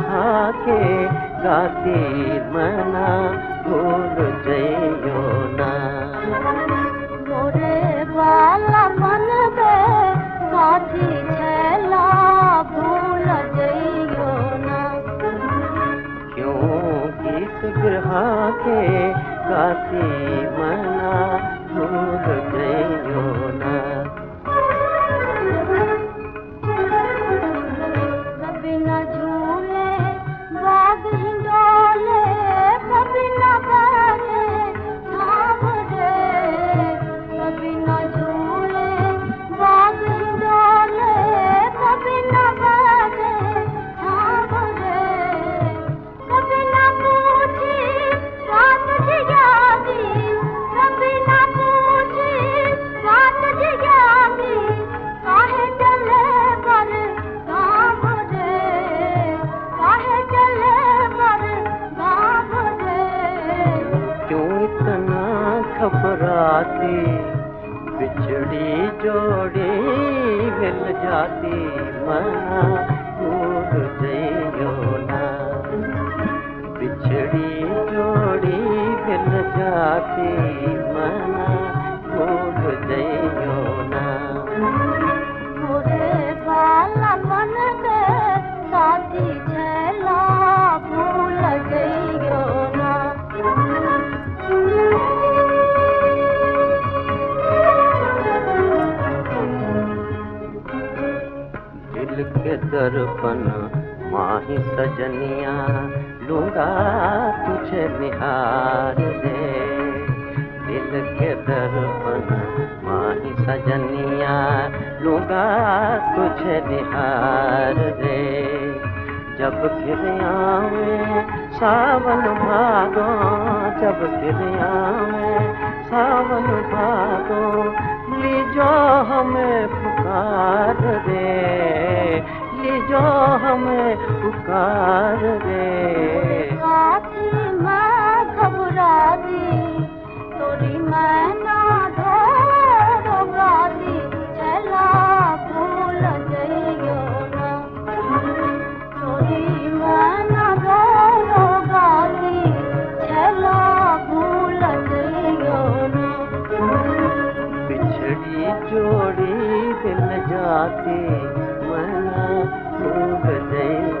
साथी मना भूल जइयो ना। मोरे वाला मन बे साथी छेला भूल जइयो ना। क्यों गीत ग्रहा के गाती मना भूल जइयो घबराती बिछड़ी जोड़ी मिल जाती मना भूल ना। बिछड़ी जोड़ी मिल जाती मना भूल जइयो ना। मोरे मन साथी छेला के दर्पण, माही सजनिया, लूँगा तुझे निहार दे। दिल के दर्पण, माही सजनिया, लूँगा तुझे निहार दे। जब फिर आवे, सावन भादो जब फिर आवे, सावन भादो लीजो हमें पुकार रे साथी मैं घबरा दी तोरी मैं ना दी भूल जइयो तोरी मैं ना दी चला भूल जइयो ना जोड़ी दिल जाती मना भूल